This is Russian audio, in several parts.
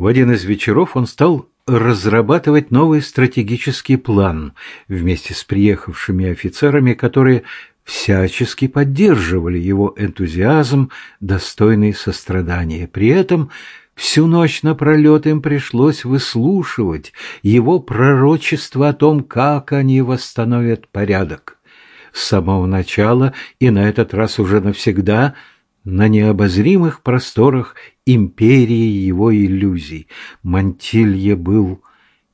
В один из вечеров он стал разрабатывать новый стратегический план вместе с приехавшими офицерами, которые всячески поддерживали его энтузиазм, достойный сострадания. При этом всю ночь напролет им пришлось выслушивать его пророчество о том, как они восстановят порядок. С самого начала и на этот раз уже навсегда на необозримых просторах империи его иллюзий Мантилье был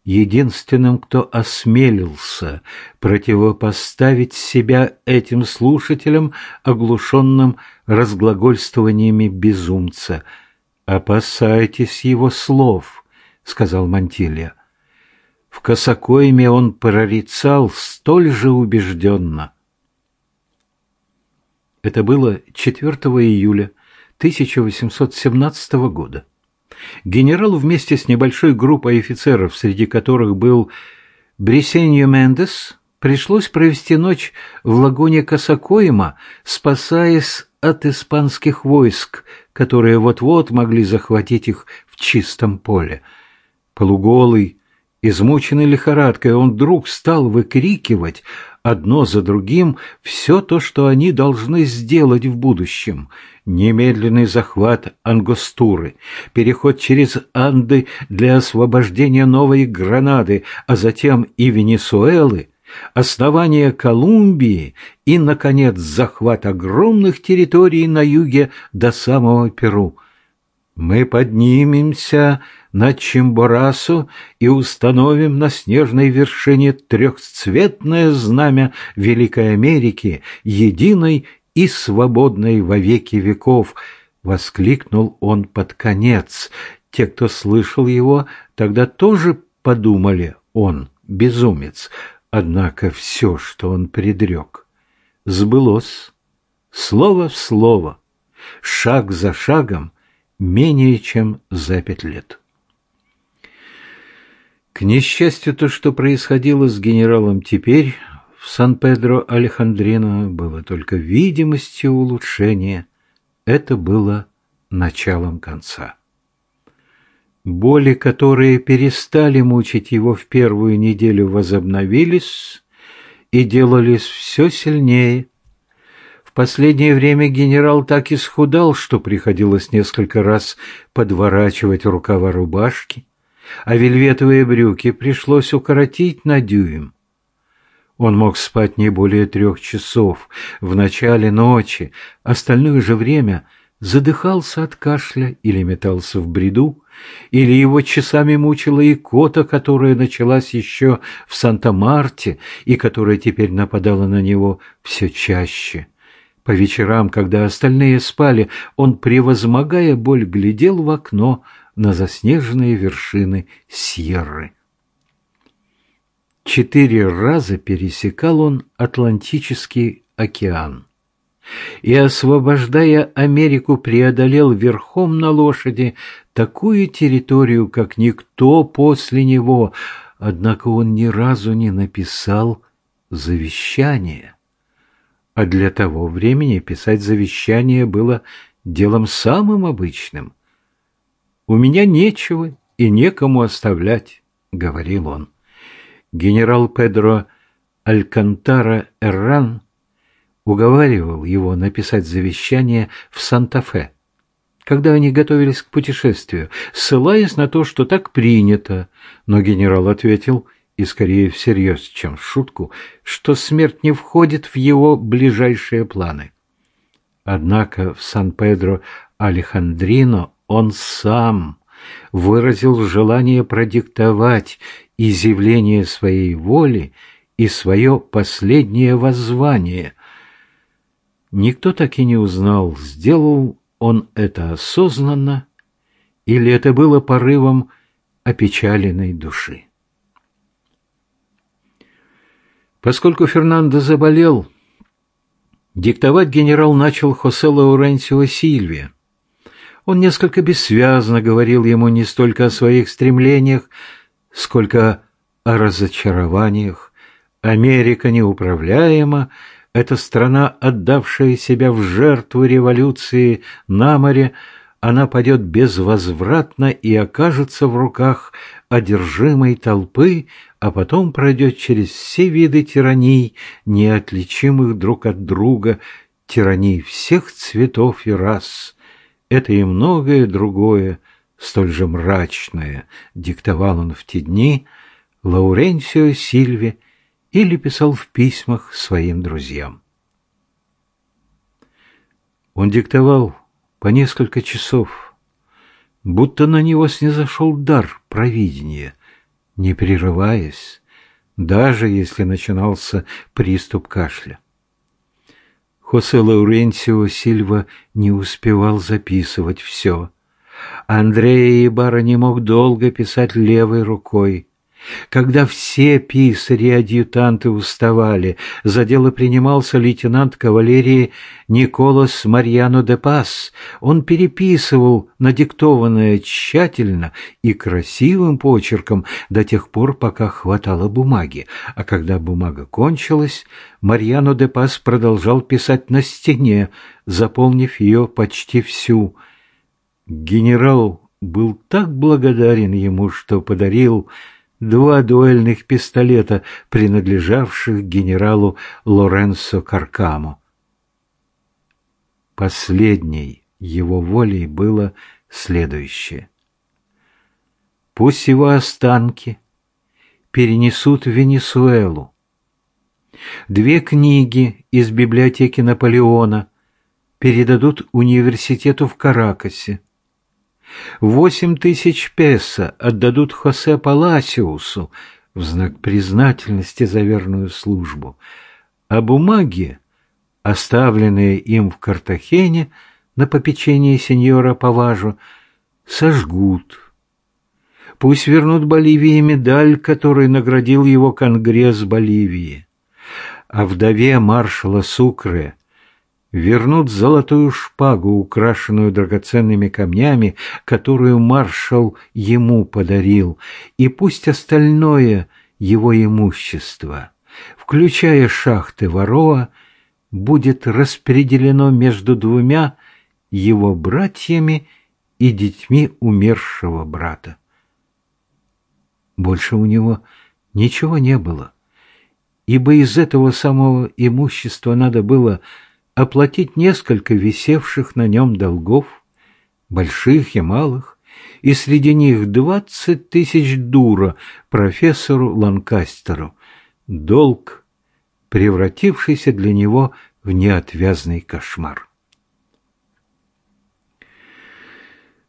единственным, кто осмелился противопоставить себя этим слушателям, оглушенным разглагольствованиями безумца. «Опасайтесь его слов», — сказал Мантилья. В Косакойме он прорицал столь же убежденно. Это было 4 июля 1817 года генерал вместе с небольшой группой офицеров, среди которых был Бресеньо Мендес, пришлось провести ночь в лагуне Касакоима, спасаясь от испанских войск, которые вот-вот могли захватить их в чистом поле. Полуголый, измученный лихорадкой, он вдруг стал выкрикивать одно за другим все то, что они должны сделать в будущем. Немедленный захват Ангостуры, переход через Анды для освобождения Новой Гранады, а затем и Венесуэлы, основание Колумбии и, наконец, захват огромных территорий на юге до самого Перу. Мы поднимемся на Чимборасу и установим на снежной вершине трехцветное знамя Великой Америки, единой и свободной во веки веков, — воскликнул он под конец. Те, кто слышал его, тогда тоже подумали, он безумец, однако все, что он предрек, сбылось, слово в слово, шаг за шагом, менее чем за пять лет. К несчастью, то, что происходило с генералом теперь в Сан-Педро-Алехандрино, было только видимостью улучшения. Это было началом конца. Боли, которые перестали мучить его в первую неделю, возобновились и делались все сильнее. Последнее время генерал так исхудал, что приходилось несколько раз подворачивать рукава рубашки а вельветовые брюки пришлось укоротить на дюйм. Он мог спать не более трех часов в начале ночи, остальное же время задыхался от кашля или метался в бреду, или его часами мучила икота, которая началась еще в Санта-Марте и которая теперь нападала на него все чаще. По вечерам, когда остальные спали, он, превозмогая боль, глядел в окно, на заснеженные вершины Сьерры. Четыре раза пересекал он Атлантический океан и, освобождая Америку, преодолел верхом на лошади такую территорию, как никто после него, однако он ни разу не написал завещание. А для того времени писать завещание было делом самым обычным. «У меня нечего и некому оставлять», — говорил он. Генерал Педро Алькантара Эрран уговаривал его написать завещание в Санта-Фе, когда они готовились к путешествию, ссылаясь на то, что так принято, но генерал ответил, и скорее всерьез, чем в шутку, что смерть не входит в его ближайшие планы. Однако в Сан-Педро-Алехандрино он сам выразил желание продиктовать изъявление своей воли и свое последнее воззвание. Никто так и не узнал, сделал он это осознанно или это было порывом опечаленной души. Поскольку Фернандо заболел, диктовать генерал начал Хосе Лауренсио Сильвия, он несколько бессвязно говорил ему не столько о своих стремлениях, сколько о разочарованиях. Америка неуправляема, это страна, отдавшая себя в жертву революции на море, она падет безвозвратно и окажется в руках одержимой толпы, а потом пройдет через все виды тираний, неотличимых друг от друга, тираний всех цветов и рас. Это и многое другое, столь же мрачное, диктовал он в те дни Лауренсио Сильве или писал в письмах своим друзьям. Он диктовал по несколько часов, будто на него снизошел дар провидения, не прерываясь, даже если начинался приступ кашля. Хосе Лауренсио Сильва не успевал записывать все. Андрея Ибара не мог долго писать левой рукой. Когда все писари и адъютанты уставали, за дело принимался лейтенант кавалерии Николас Марьяно де Пас. Он переписывал надиктованное тщательно и красивым почерком до тех пор, пока хватало бумаги. А когда бумага кончилась, Марьяно де Пас продолжал писать на стене, заполнив ее почти всю. Генерал был так благодарен ему, что подарил два дуэльных пистолета, принадлежавших генералу Лоренцо Каркамо. Последней его волей было следующее. Пусть его останки перенесут в Венесуэлу. Две книги из библиотеки Наполеона передадут университету в Каракасе. Восемь тысяч песо отдадут Хосе Паласиусу в знак признательности за верную службу, а бумаги, оставленные им в Картахене на попечение сеньора Паважо, сожгут. Пусть вернут Боливии медаль, которой наградил его Конгресс Боливии. А вдове маршала Сукре – вернут золотую шпагу, украшенную драгоценными камнями, которую маршал ему подарил, и пусть остальное его имущество, включая шахты Вороа, будет распределено между двумя его братьями и детьми умершего брата. Больше у него ничего не было, ибо из этого самого имущества надо было оплатить несколько висевших на нем долгов, больших и малых, и среди них двадцать тысяч дура профессору Ланкастеру, долг, превратившийся для него в неотвязный кошмар.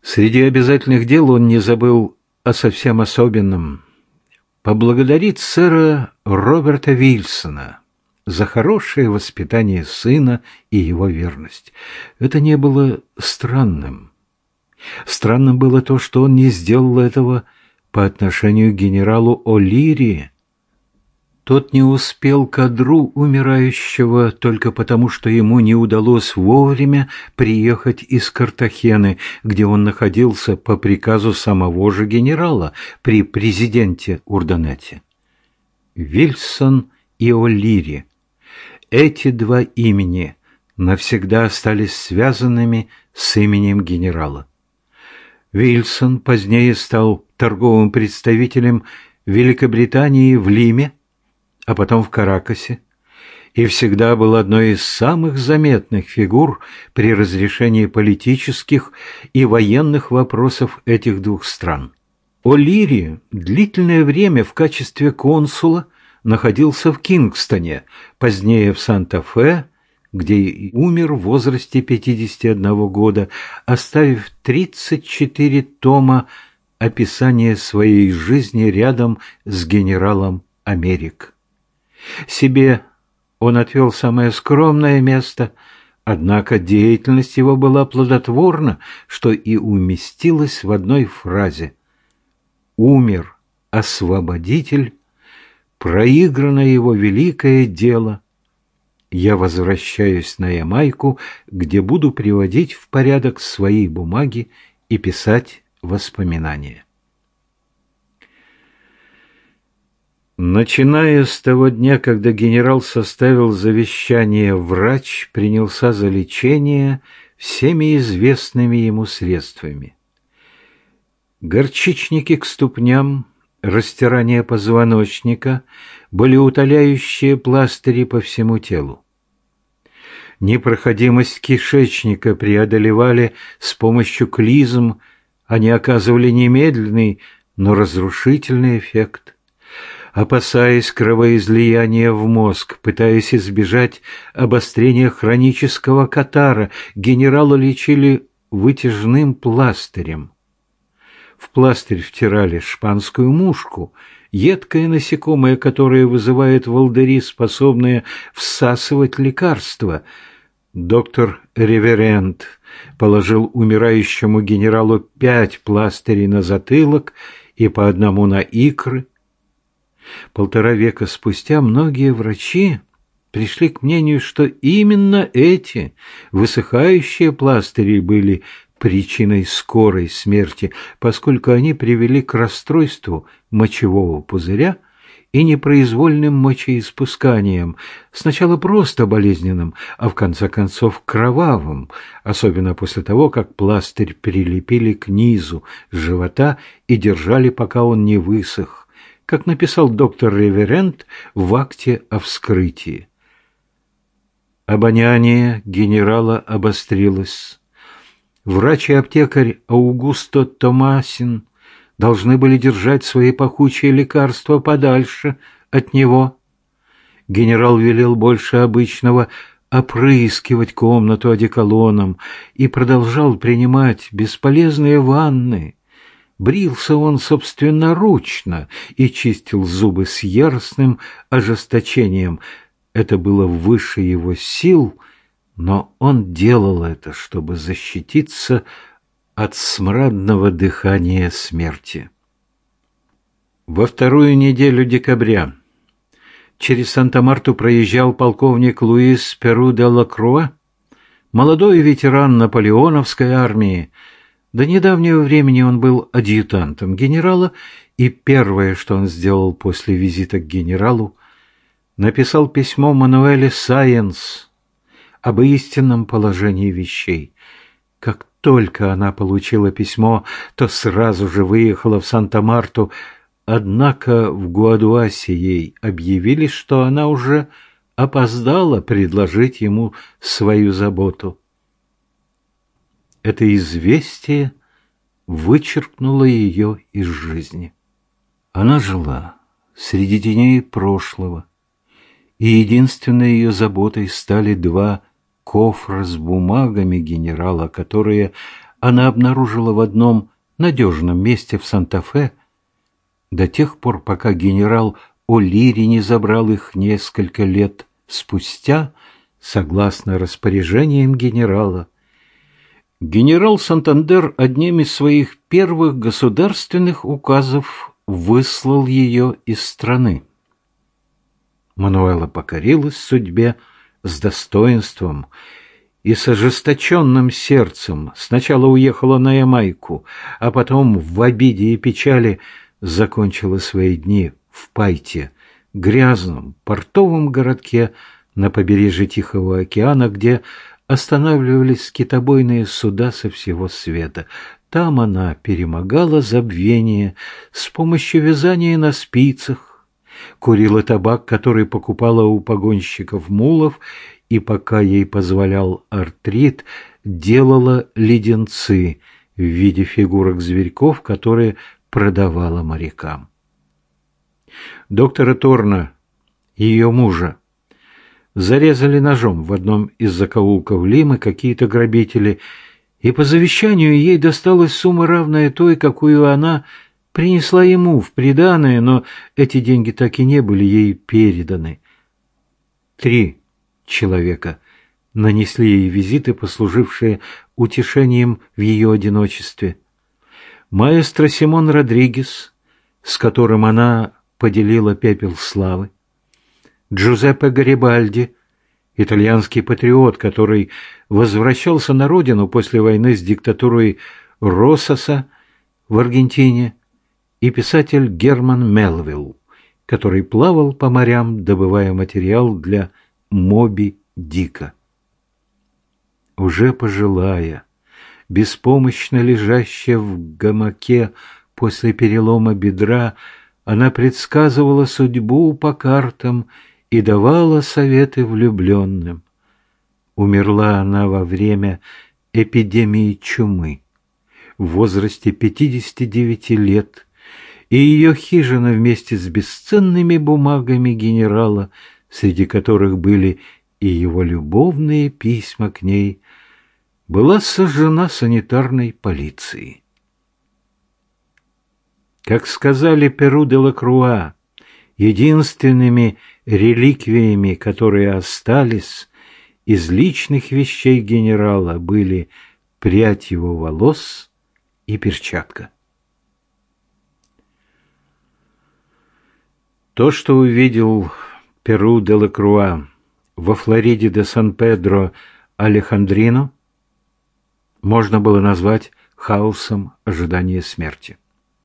Среди обязательных дел он не забыл о совсем особенном – поблагодарить сэра Роберта Вильсона – за хорошее воспитание сына и его верность. Это не было странным. Странным было то, что он не сделал этого по отношению к генералу О'Лири. Тот не успел к одру умирающего только потому, что ему не удалось вовремя приехать из Картахены, где он находился по приказу самого же генерала при президенте Урданете. Вильсон и О'Лири эти два имени навсегда остались связанными с именем генерала. Вильсон позднее стал торговым представителем Великобритании в Лиме, а потом в Каракасе, и всегда был одной из самых заметных фигур при разрешении политических и военных вопросов этих двух стран. О'Лири длительное время в качестве консула находился в Кингстоне, позднее в Санта-Фе, где умер в возрасте 51 года, оставив 34 тома описания своей жизни рядом с генералом Америк. Себе он отвел самое скромное место, однако деятельность его была плодотворна, что и уместилось в одной фразе «Умер освободитель проиграно его великое дело. Я возвращаюсь на Ямайку, где буду приводить в порядок свои бумаги и писать воспоминания. Начиная с того дня, когда генерал составил завещание, врач принялся за лечение всеми известными ему средствами. Горчичники к ступням, растирание позвоночника, были утоляющие пластыри по всему телу. Непроходимость кишечника преодолевали с помощью клизм, они оказывали немедленный, но разрушительный эффект. Опасаясь кровоизлияния в мозг, пытаясь избежать обострения хронического катара, генерала лечили вытяжным пластырем. В пластырь втирали шпанскую мушку, едкое насекомое, которое вызывает волдыри, способные всасывать лекарства. Доктор Реверент положил умирающему генералу пять пластырей на затылок и по одному на икры, Полтора века спустя многие врачи пришли к мнению, что именно эти высыхающие пластыри были причиной скорой смерти, поскольку они привели к расстройству мочевого пузыря и непроизвольным мочеиспусканием, сначала просто болезненным, а в конце концов кровавым, особенно после того, как пластырь прилепили к низу живота и держали, пока он не высох как написал доктор Реверент в акте о вскрытии. Обоняние генерала обострилось. Врач и аптекарь Аугусто Томасин должны были держать свои пахучие лекарства подальше от него. Генерал велел больше обычного опрыскивать комнату одеколоном и продолжал принимать бесполезные ванны. Брился он собственноручно и чистил зубы с яростным ожесточением. Это было выше его сил, но он делал это, чтобы защититься от смрадного дыхания смерти. Во вторую неделю декабря через Санта-Марту проезжал полковник Луис Перу де Лакруа, молодой ветеран наполеоновской армии, до недавнего времени он был адъютантом генерала, и первое, что он сделал после визита к генералу, написал письмо Мануэле Сайенс об истинном положении вещей. Как только она получила письмо, то сразу же выехала в Санта-Марту, однако в Гуадуасе ей объявили, что она уже опоздала предложить ему свою заботу. Это известие вычеркнуло ее из жизни. Она жила среди теней прошлого, и единственной ее заботой стали два кофра с бумагами генерала, которые она обнаружила в одном надежном месте в Санта-Фе до тех пор, пока генерал О'Лири не забрал их несколько лет спустя, согласно распоряжениям генерала, Генерал Сантандер одним из своих первых государственных указов выслал ее из страны. Мануэла покорилась судьбе с достоинством и с ожесточенным сердцем сначала уехала на Ямайку, а потом в обиде и печали закончила свои дни в Пайте, грязном портовом городке на побережье Тихого океана, где останавливались китобойные суда со всего света. Там она перемогала забвение с помощью вязания на спицах, курила табак, который покупала у погонщиков мулов, и пока ей позволял артрит, делала леденцы в виде фигурок зверьков, которые продавала морякам. Доктора Торна, ее мужа, зарезали ножом в одном из закоулков Лимы какие-то грабители, и по завещанию ей досталась сумма, равная той, какую она принесла ему в приданое, но эти деньги так и не были ей переданы. Три человека нанесли ей визиты, послужившие утешением в ее одиночестве. Маэстро Симон Родригес, с которым она поделила пепел славы, Джузеппе Гарибальди, итальянский патриот, который возвращался на родину после войны с диктатурой Россоса в Аргентине, и писатель Герман Мелвилл, который плавал по морям, добывая материал для Моби Дика. уже пожилая, беспомощно лежащая в гамаке после перелома бедра, она предсказывала судьбу по картам и давала советы влюбленным. Умерла она во время эпидемии чумы в возрасте 59 лет, и ее хижина вместе с бесценными бумагами генерала, среди которых были и его любовные письма к ней, была сожжена санитарной полицией. Как сказали Перу де Лакруа, единственными реликвиями, которые остались из личных вещей генерала, были прядь его волос и перчатка. То, что увидел Перу де Лакруа во Флориде де Сан-Педро Алехандрино, можно было назвать хаосом ожидания смерти.